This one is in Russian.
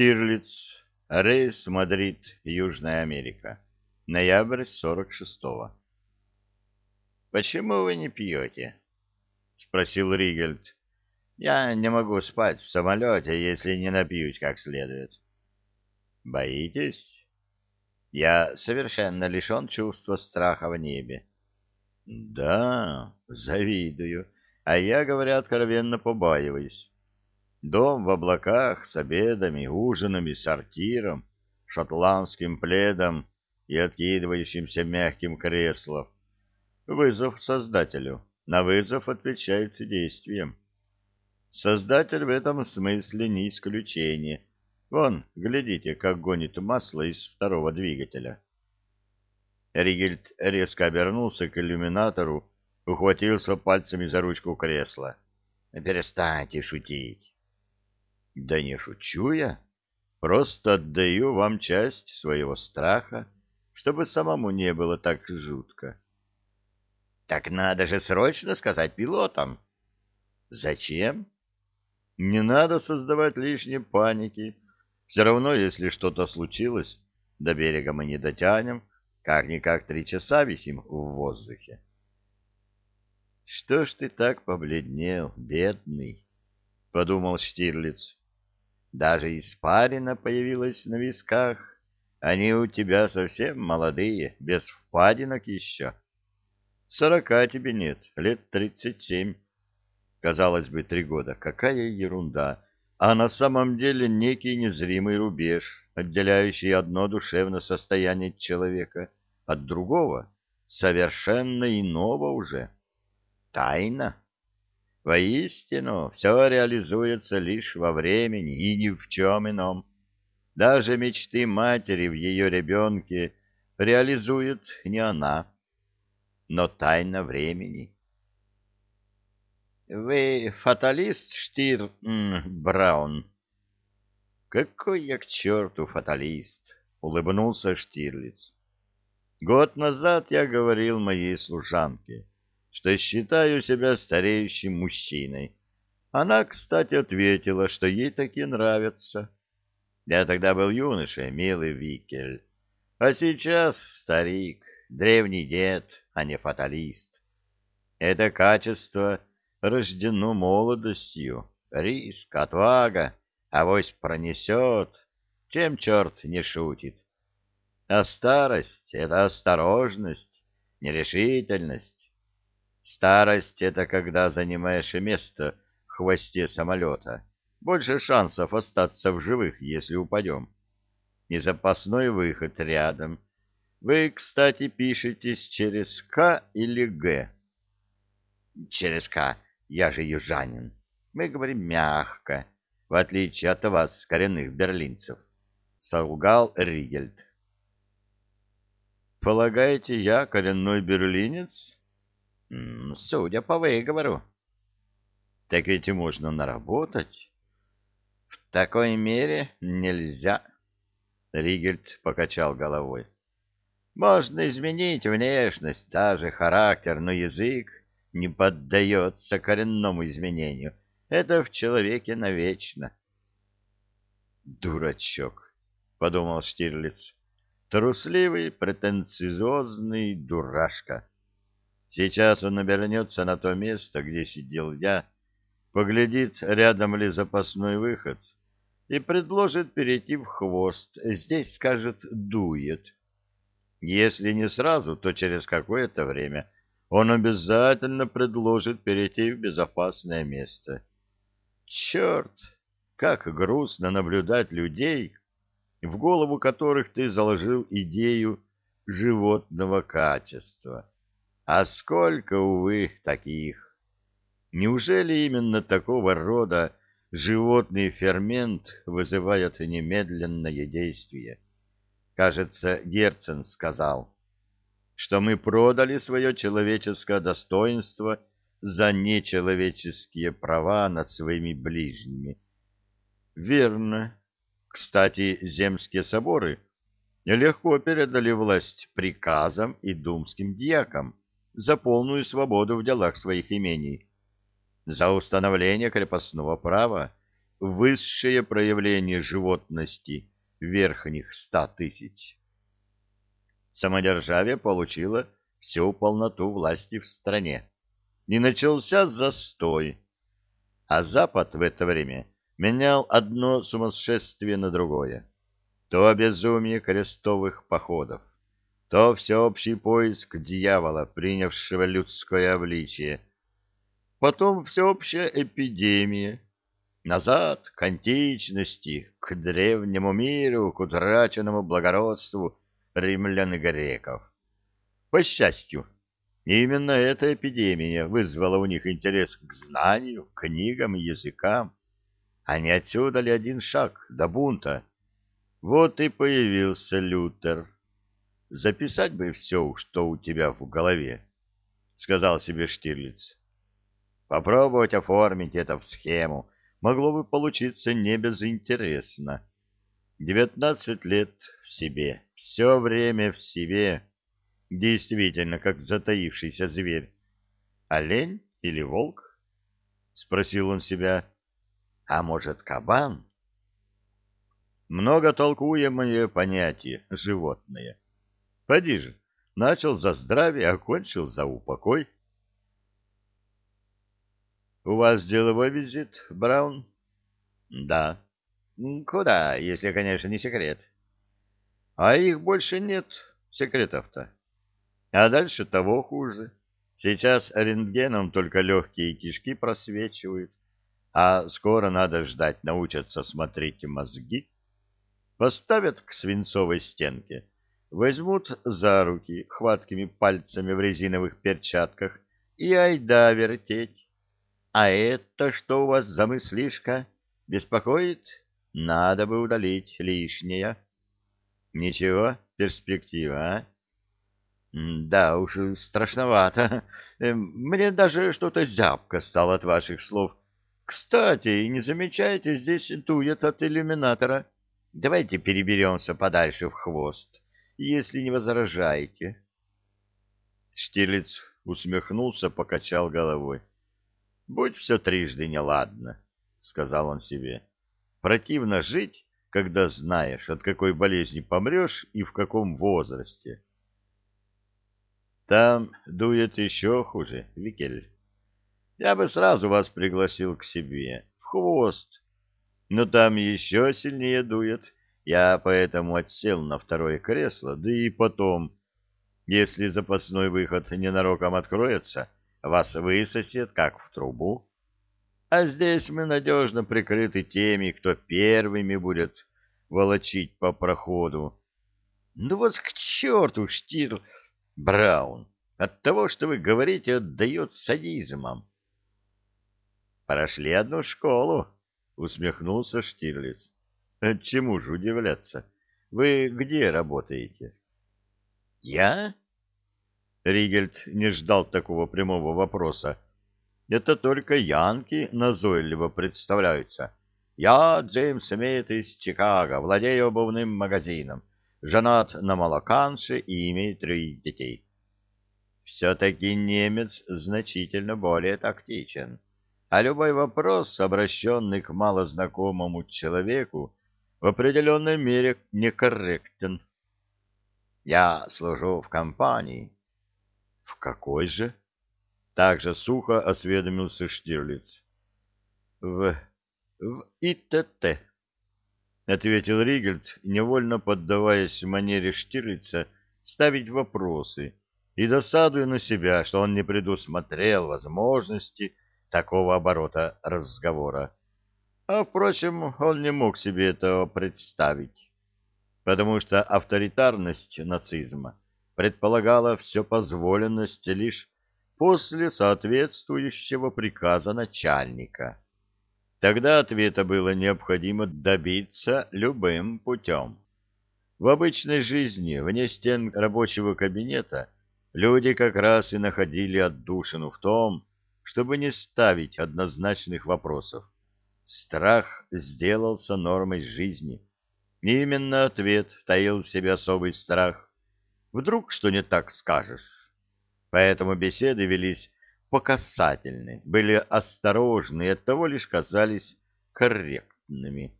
Штирлиц. Рейс Мадрид, Южная Америка. Ноябрь 46-го. «Почему вы не пьете?» — спросил Ригельд. «Я не могу спать в самолете, если не напьюсь как следует». «Боитесь?» «Я совершенно лишен чувства страха в небе». «Да, завидую, а я, говоря откровенно, побаиваюсь. Дом в облаках с обедами, ужинами, сортиром, шотландским пледом и откидывающимся мягким креслом. Вызов создателю. На вызов отвечает действием. Создатель в этом смысле не исключение. Вон, глядите, как гонит масло из второго двигателя. Ригельд резко обернулся к иллюминатору, ухватился пальцами за ручку кресла. «Перестаньте шутить!» «Да не шучу я. Просто отдаю вам часть своего страха, чтобы самому не было так жутко». «Так надо же срочно сказать пилотам!» «Зачем?» «Не надо создавать лишней паники. Все равно, если что-то случилось, до берега мы не дотянем, как-никак три часа висим в воздухе. — Что ж ты так побледнел, бедный? — подумал Штирлиц. — Даже испарина появилась на висках. Они у тебя совсем молодые, без впадинок еще. Сорока тебе нет, лет тридцать семь. Казалось бы, три года. Какая ерунда! А на самом деле некий незримый рубеж, отделяющий одно душевное состояние человека от другого, совершенно иного уже. Тайна. Воистину, все реализуется лишь во времени и ни в чем ином. Даже мечты матери в ее ребенке реализует не она, но тайна времени. Вы фаталист, Штир Браун? Какой я к черту фаталист, улыбнулся Штирлиц. Год назад я говорил моей служанке, что считаю себя стареющим мужчиной. Она, кстати, ответила, что ей таки нравится. Я тогда был юношей, милый Викель, а сейчас старик, древний дед, а не фаталист. Это качество рождено молодостью, риск, отвага, авось пронесет, чем черт не шутит. А старость — это осторожность, нерешительность. Старость — это когда занимаешь место в хвосте самолета. Больше шансов остаться в живых, если упадем. И запасной выход рядом. Вы, кстати, пишетесь через «К» или «Г». Через «К». Я же южанин. Мы говорим мягко, в отличие от вас, коренных берлинцев. Солгал Ригельд. Полагаете, я коренной берлинец? Судя по выговору. Так ведь можно наработать. В такой мере нельзя. Ригельд покачал головой. Можно изменить внешность, даже характер, но язык не поддается коренному изменению. Это в человеке навечно. «Дурачок», — подумал Штирлиц, — «трусливый, претенциозный дурашка. Сейчас он набернется на то место, где сидел я, поглядит, рядом ли запасной выход, и предложит перейти в хвост. Здесь, скажет, дует. Если не сразу, то через какое-то время — он обязательно предложит перейти в безопасное место. Черт, как грустно наблюдать людей, в голову которых ты заложил идею животного качества. А сколько, увы, таких! Неужели именно такого рода животный фермент вызывает немедленное действие? Кажется, Герцен сказал — что мы продали свое человеческое достоинство за нечеловеческие права над своими ближними. Верно. Кстати, земские соборы легко передали власть приказам и думским дьякам за полную свободу в делах своих имений, за установление крепостного права высшее проявление животности верхних ста тысяч. Самодержавие получило всю полноту власти в стране. И начался застой. А Запад в это время менял одно сумасшествие на другое. То безумие крестовых походов, то всеобщий поиск дьявола, принявшего людское обличие, потом всеобщая эпидемия, назад к античности, к древнему миру, к утраченному благородству римлян и греков. По счастью, именно эта эпидемия вызвала у них интерес к знанию, книгам и языкам, а не отсюда ли один шаг до бунта. Вот и появился Лютер. Записать бы все, что у тебя в голове, — сказал себе Штирлиц. Попробовать оформить это в схему могло бы получиться не безинтересно. Девятнадцать лет в себе, все время в себе, действительно, как затаившийся зверь. Олень или волк? Спросил он себя. А может, кабан? Много толкуемое понятие животное. Поди же, начал за здравие, окончил за упокой. У вас деловой визит, Браун? Да. Куда, если, конечно, не секрет? А их больше нет, секретов-то. А дальше того хуже. Сейчас рентгеном только легкие кишки просвечивают, а скоро надо ждать, научатся смотреть мозги. Поставят к свинцовой стенке, возьмут за руки хваткими пальцами в резиновых перчатках и айда вертеть. А это что у вас за мыслишка? Беспокоит? Надо бы удалить лишнее. Ничего, перспектива, а? Да уж, страшновато. Эм, мне даже что-то зябко стало от ваших слов. Кстати, не замечаете, здесь дует от иллюминатора. Давайте переберемся подальше в хвост, если не возражаете. Штирлиц усмехнулся, покачал головой. Будь все трижды неладно, — сказал он себе. Противно жить, когда знаешь, от какой болезни помрешь и в каком возрасте. Там дует еще хуже, Викель. Я бы сразу вас пригласил к себе, в хвост. Но там еще сильнее дует. Я поэтому отсел на второе кресло, да и потом, если запасной выход ненароком откроется, — вас высосет, как в трубу. А здесь мы надежно прикрыты теми, кто первыми будет волочить по проходу. Ну вас к черту, Штирл, Браун, от того, что вы говорите, отдает садизмом. Прошли одну школу, усмехнулся Штирлиц. Чему же удивляться? Вы где работаете? Я? Ригельд не ждал такого прямого вопроса. Это только янки назойливо представляются. Я Джеймс Смит из Чикаго, владею обувным магазином, женат на молоканше и имею троих детей. Все-таки немец значительно более тактичен, а любой вопрос, обращенный к малознакомому человеку, в определенной мере некорректен. Я служу в компании, в какой же? Так же сухо осведомился Штирлиц. В... в ИТТ, ответил Ригельд, невольно поддаваясь манере Штирлица ставить вопросы и досадуя на себя, что он не предусмотрел возможности такого оборота разговора. А, впрочем, он не мог себе этого представить, потому что авторитарность нацизма предполагала все позволенность лишь после соответствующего приказа начальника. Тогда ответа было необходимо добиться любым путем. В обычной жизни, вне стен рабочего кабинета, люди как раз и находили отдушину в том, чтобы не ставить однозначных вопросов. Страх сделался нормой жизни. Именно ответ таил в себе особый страх Вдруг что не так скажешь. Поэтому беседы велись по были осторожны и оттого лишь казались корректными.